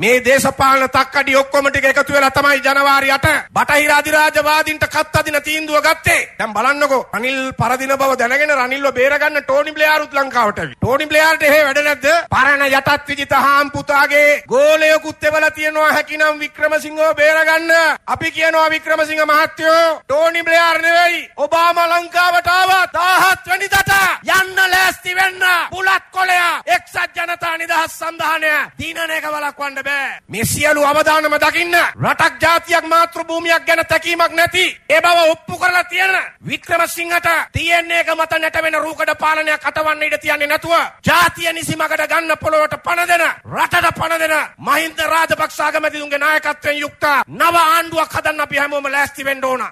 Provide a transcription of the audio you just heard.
මේ දේශපාලන තක්කඩි ඔක්කොම ටික එකතු වෙලා තමයි ජනවාරි 8 බටහිර අධිරාජවාදීන්ට කත් අදින තීන්දුව ගත්තේ. දැන් බලන්නකෝ රනිල් පරදින බව දැනගෙන රනිල්ව බේරගන්න ටෝනි බ්ලෙයාරුත් ලංකාවට ඇවි. ටෝනි බ්ලෙයාර්ට එහෙ වැඩ නැද්ද? පරණ යටත් විජිත හාම් පුතාගේ ගෝලයකුත් එවලා තියනවා හැකිනම් වික්‍රමසිංහව බේරගන්න. අපි කියනවා වික්‍රමසිංහ මහත්තයෝ ටෝනි බ්ලෙයාර් නෙවෙයි ඔබාමා ලංකාවට ආවා 17 වෙනිදාට යන්න ලෑස්ති වෙන්න. බුලත් කොළයා එක්සත් ජනතා නිදහස් සන්ධානය දිනන එක වළක්වන්න බෑ. මේ සියලු අවදානම දකින්න රටක් ජාතියක් මාතෘ භූමියක් ගැන තැකීමක් නැති ඒ බව ඔප්පු කරලා තියෙන වික්‍රමසිංහට තියෙන්නේ එක මත නැටවෙන රූකඩ පාලනයක් අතවන්න ඉඩ තියන්නේ නැතුව ජාතිය නිසිමකට ගන්න පොළොවට පණ දෙන රටට පණ දෙන මහින්ද රාජපක්ෂ අගමැතිතුන්ගේ නායකත්වයෙන් යුක්ත නව ආණ්ඩුවක් හදන්න අපි හැමෝම ලෑස්ති වෙන්න ඕන.